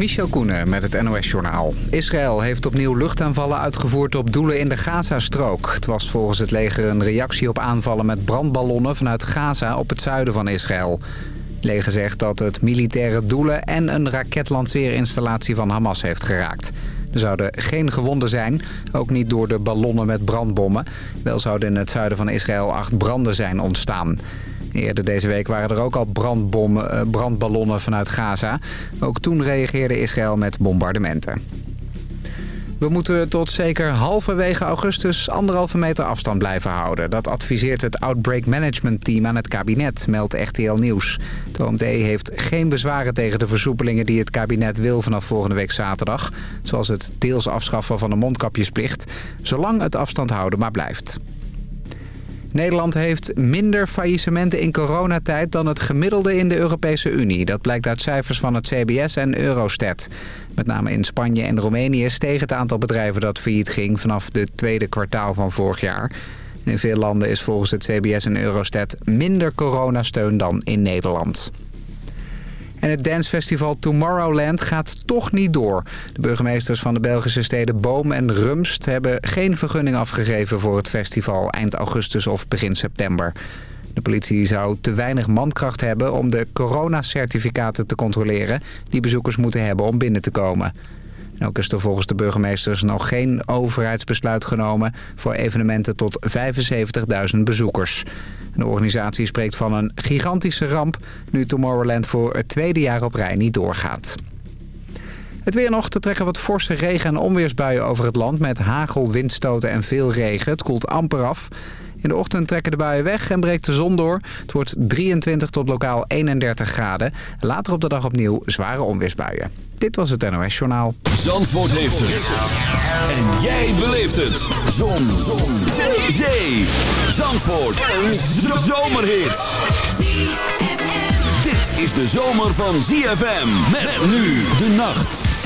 Michel Koenen met het NOS-journaal. Israël heeft opnieuw luchtaanvallen uitgevoerd op doelen in de Gazastrook. Het was volgens het leger een reactie op aanvallen met brandballonnen vanuit Gaza op het zuiden van Israël. Het leger zegt dat het militaire doelen en een raketlanceerinstallatie van Hamas heeft geraakt. Er zouden geen gewonden zijn, ook niet door de ballonnen met brandbommen. Wel zouden in het zuiden van Israël acht branden zijn ontstaan. Eerder deze week waren er ook al brandbommen, eh, brandballonnen vanuit Gaza. Ook toen reageerde Israël met bombardementen. We moeten tot zeker halverwege augustus anderhalve meter afstand blijven houden. Dat adviseert het Outbreak Management Team aan het kabinet, meldt RTL Nieuws. Het OMT heeft geen bezwaren tegen de versoepelingen die het kabinet wil vanaf volgende week zaterdag. Zoals het deels afschaffen van de mondkapjesplicht. Zolang het afstand houden maar blijft. Nederland heeft minder faillissementen in coronatijd dan het gemiddelde in de Europese Unie. Dat blijkt uit cijfers van het CBS en Eurostat. Met name in Spanje en Roemenië steeg het aantal bedrijven dat failliet ging vanaf het tweede kwartaal van vorig jaar. In veel landen is volgens het CBS en Eurostat minder coronasteun dan in Nederland. En het dancefestival Tomorrowland gaat toch niet door. De burgemeesters van de Belgische steden Boom en Rumst... hebben geen vergunning afgegeven voor het festival eind augustus of begin september. De politie zou te weinig mankracht hebben om de coronacertificaten te controleren... die bezoekers moeten hebben om binnen te komen. Ook is er volgens de burgemeesters nog geen overheidsbesluit genomen... voor evenementen tot 75.000 bezoekers. De organisatie spreekt van een gigantische ramp... nu Tomorrowland voor het tweede jaar op rij niet doorgaat. Het weer nog te trekken wat forse regen- en onweersbuien over het land... met hagel, windstoten en veel regen. Het koelt amper af. In de ochtend trekken de buien weg en breekt de zon door. Het wordt 23 tot lokaal 31 graden. Later op de dag opnieuw zware onweersbuien. Dit was het NOS Journaal. Zandvoort heeft het. En jij beleeft het. Zon. zon. Zee. Zee. Zandvoort. Een zomerhit. Dit is de zomer van ZFM. Met nu de nacht.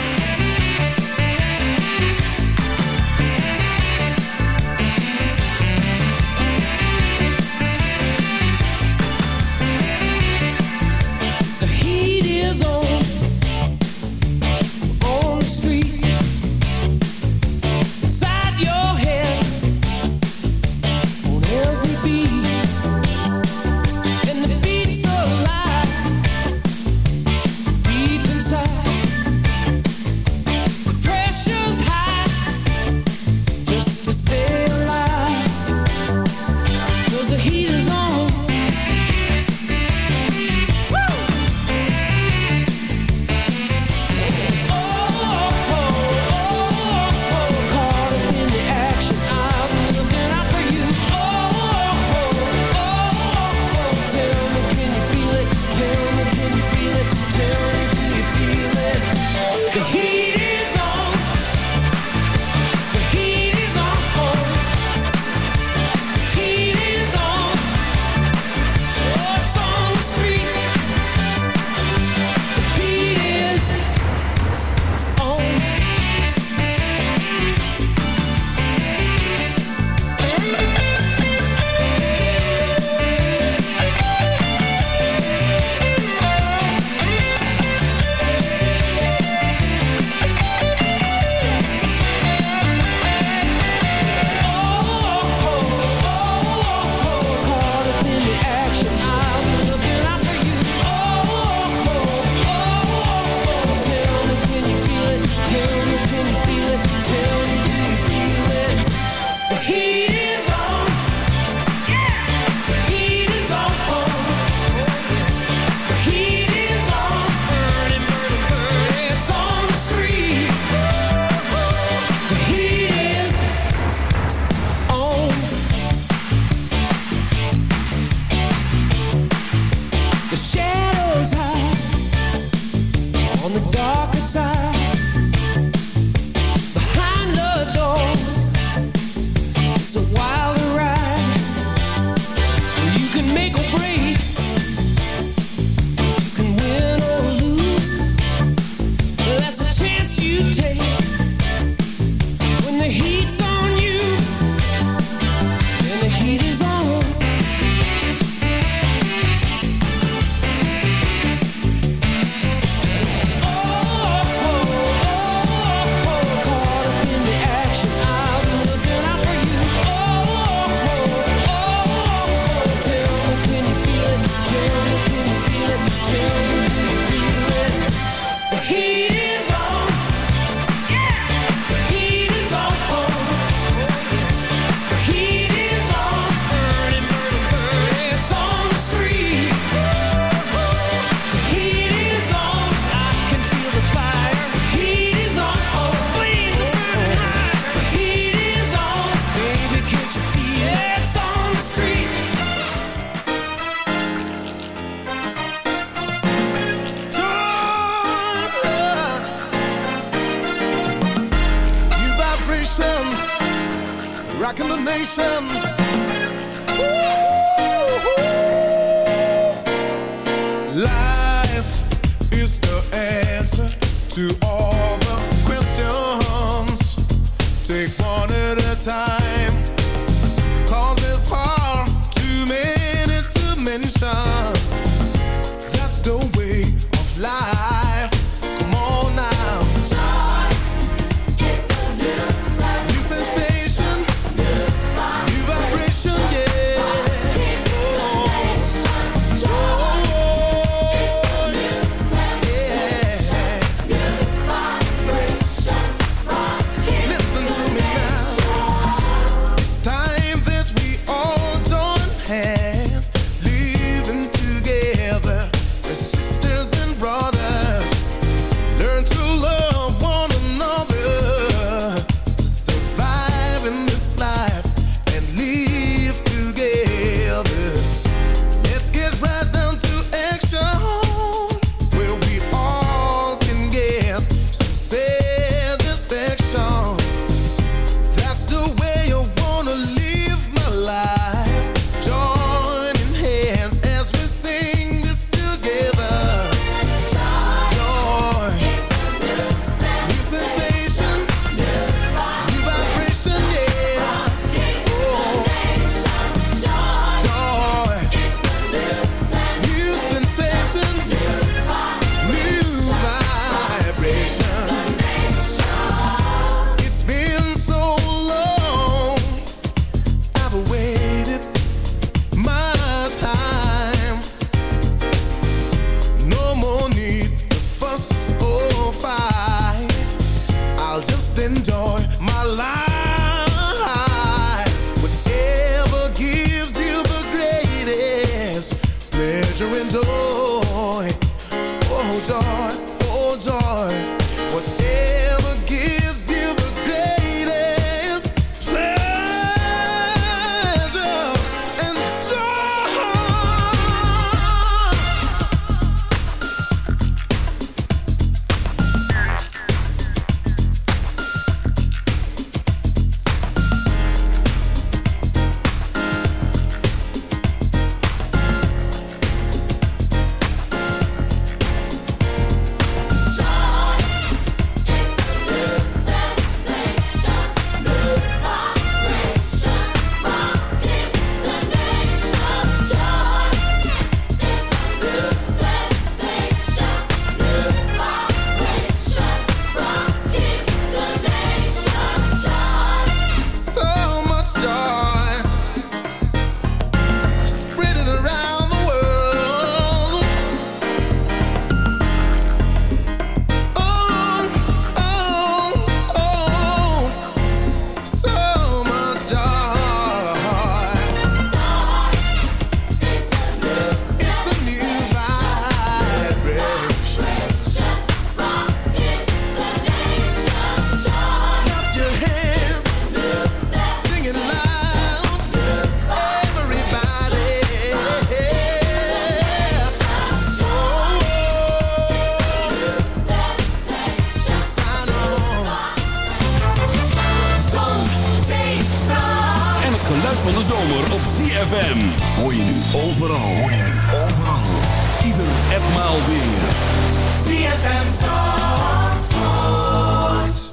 Rocking the nation.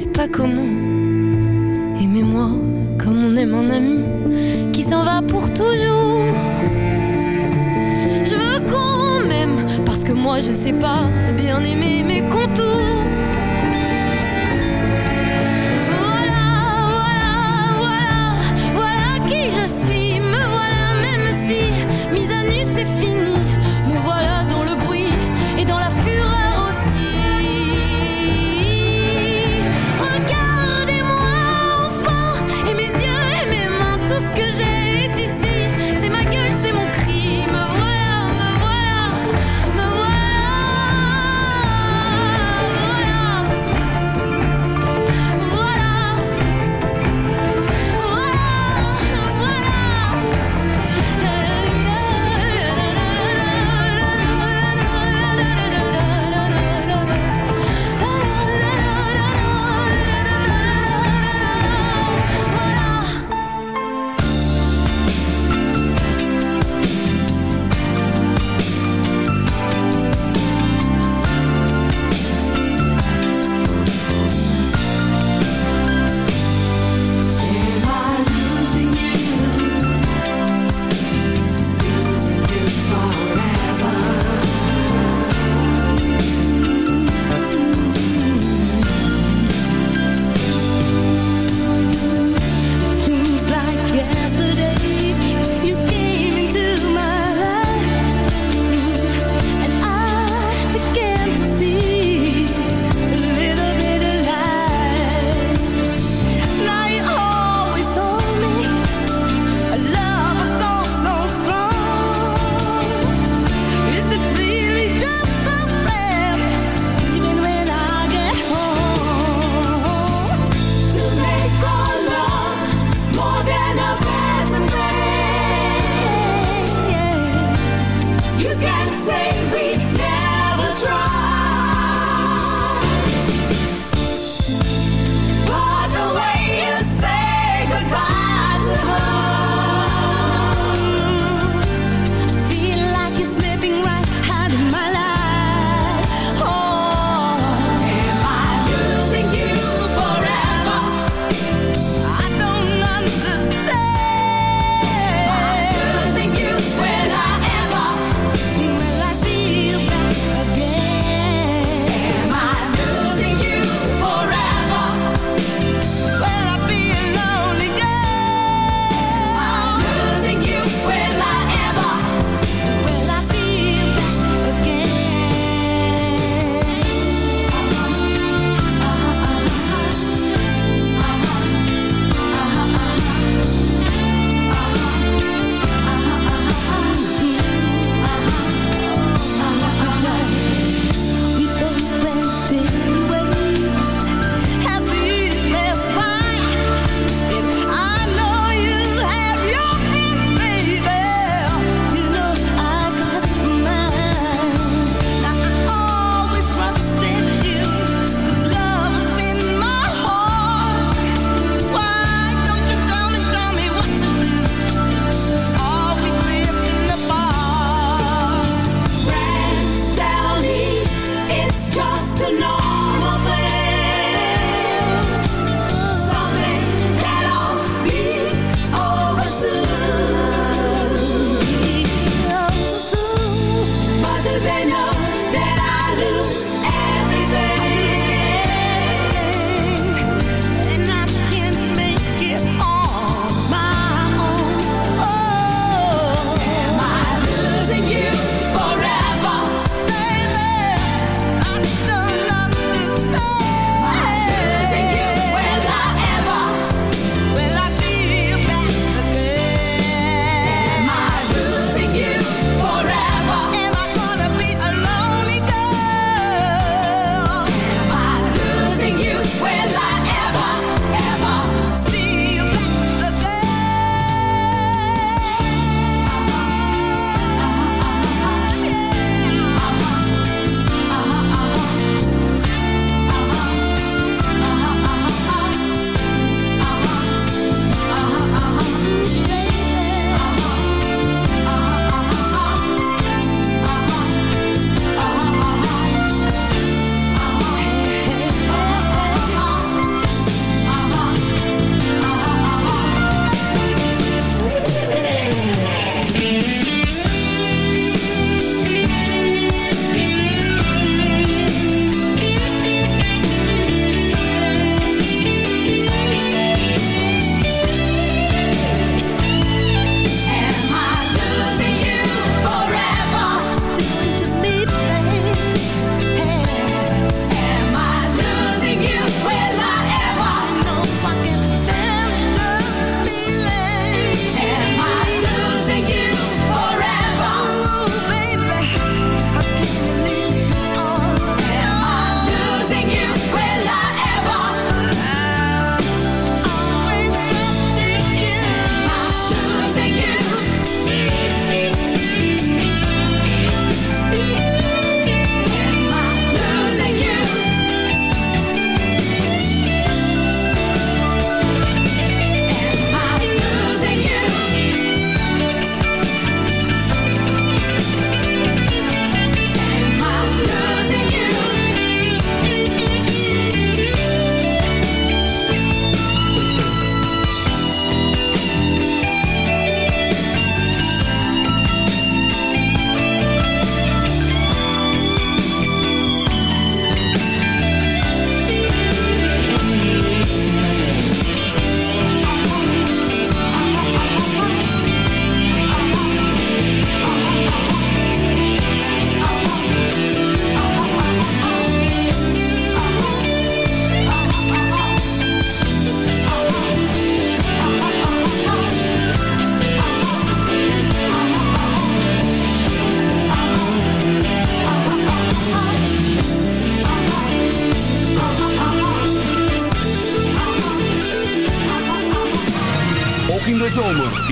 sais pas comment. Aimez-moi comme on aime un ami qui s'en va pour toujours. Je veux qu'on m'aime parce que moi je sais pas bien aimer mes contours.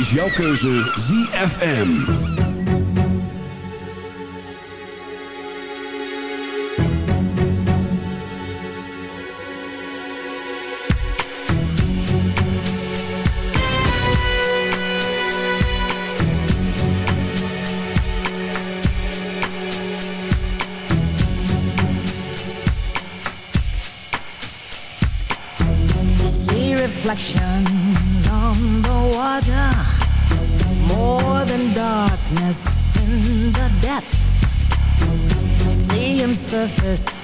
is jouw keuze ZFM. surface.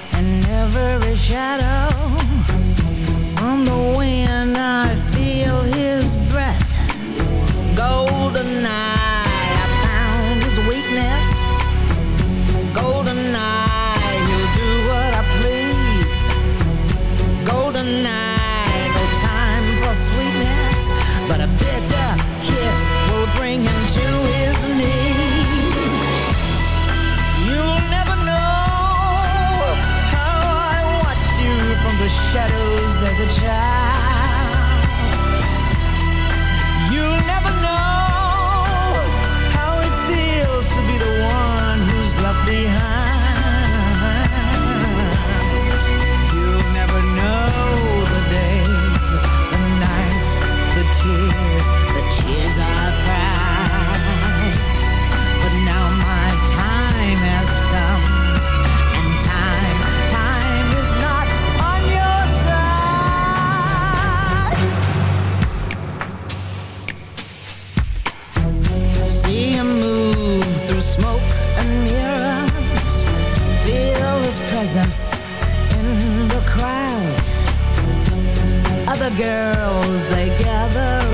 girls, they gather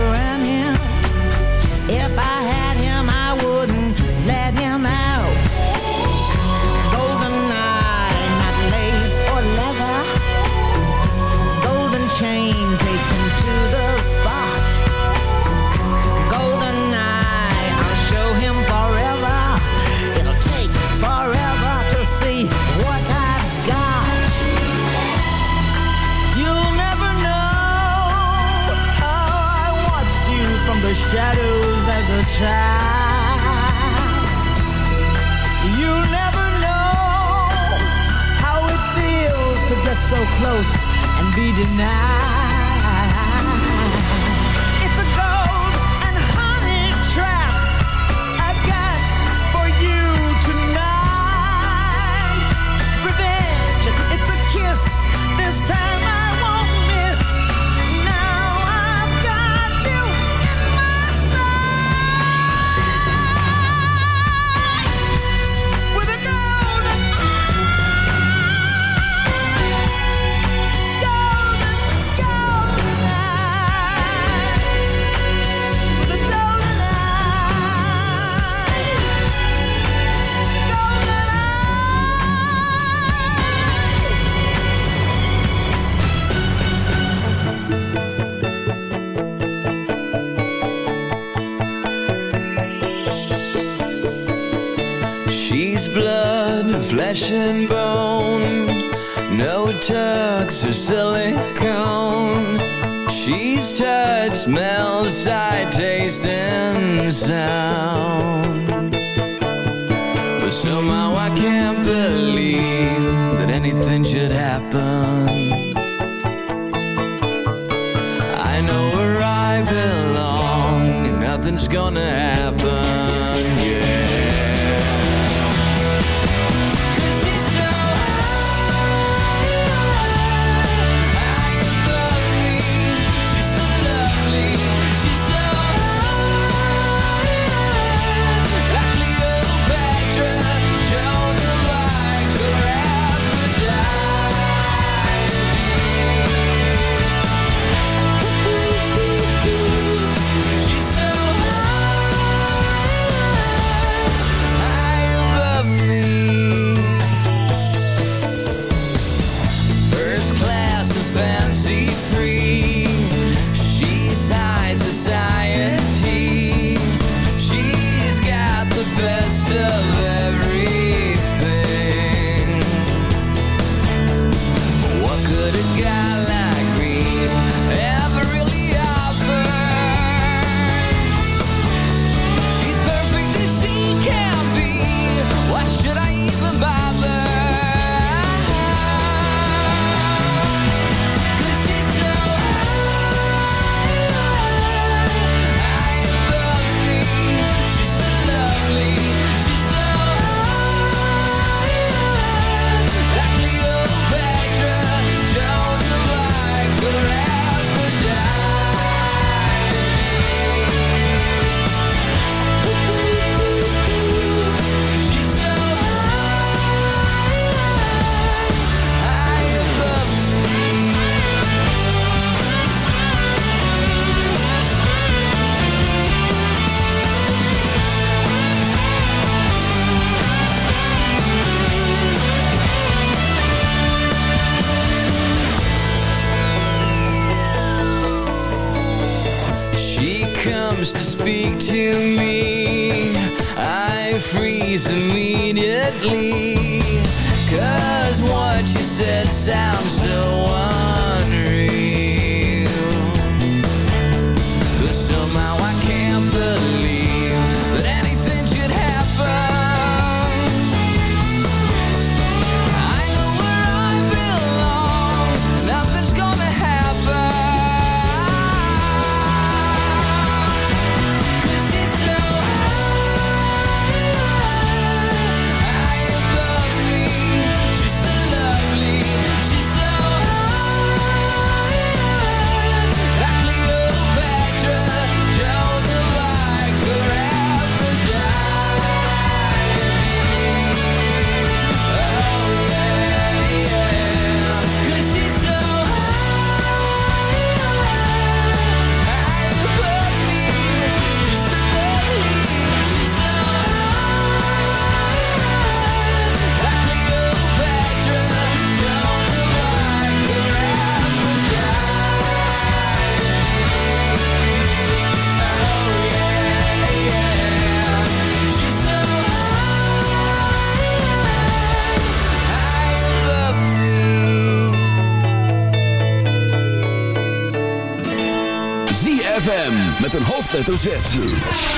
close and be denied. sound. But somehow I can't believe That anything should happen.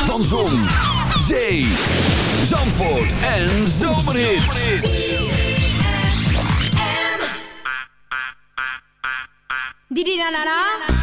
van Zon, Zee, Zandvoort en Zomerhits. Didi na na na.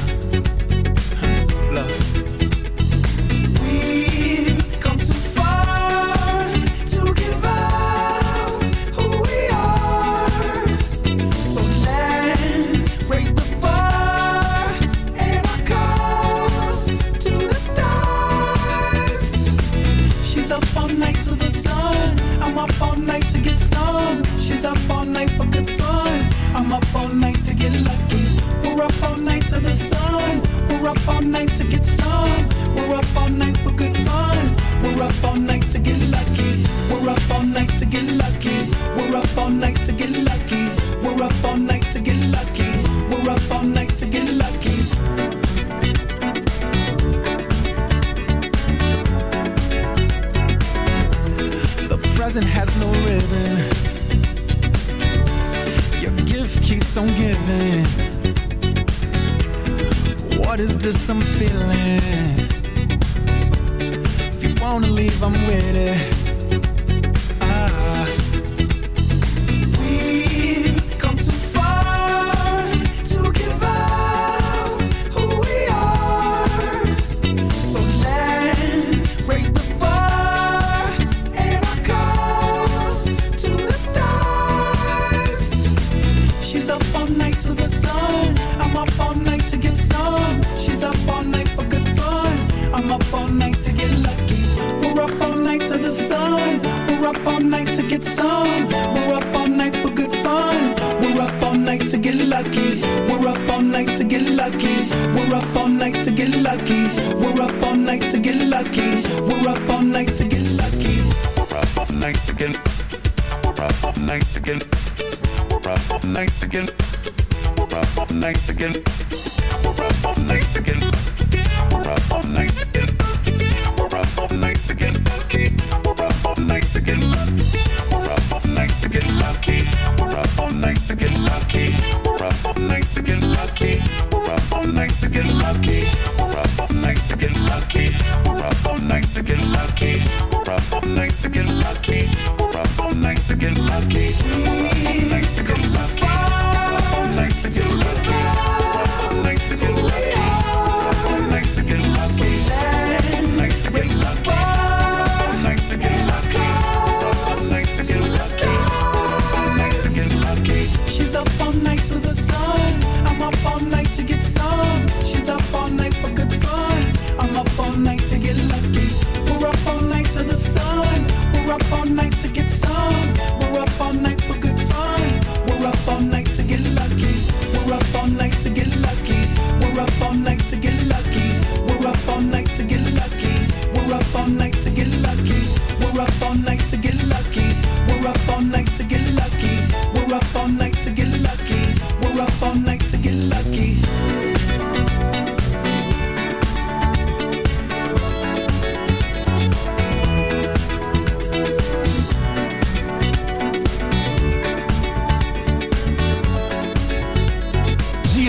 at night favorite song We're up all night for good fun We're up all night to get lucky We're up all night to get lucky We're up all night to get lucky We're up all night to get lucky We're up all night to get lucky We're up all night to get We're up all night to get We're up all night to get We're up all night to get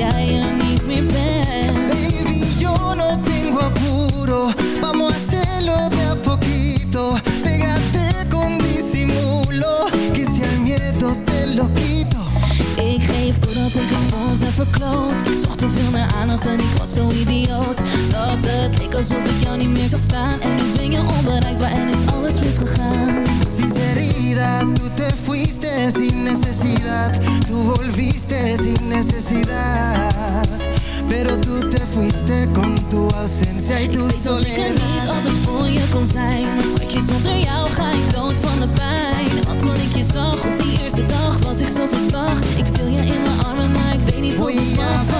Jij er niet meer bent Baby, yo no tengo apuro. Vamos a hacerlo de a poquito. Pégate con disimulo. Que si el miedo te lo quito. Ik geef doordat ik het ons heb verkloot Ik zocht te veel naar aandacht en ik was zo idioot Dat het leek alsof ik jou niet meer zag staan En nu ben je onbereikbaar en is alles misgegaan Sinceridad, tú te fuiste sin necesidad. Tú volviste sin necesidad. Pero tú te fuiste con tu ausencia y tu Ik weet dat ik er soledad. niet altijd voor je kon zijn Maar schatje, zonder jou ga ik dood van de pijn Want toen ik je zag op die eerste dag was ik zo verslag Ik viel je in mijn armen, maar ik weet niet ik Voy a mag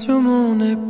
Sur mon épaule,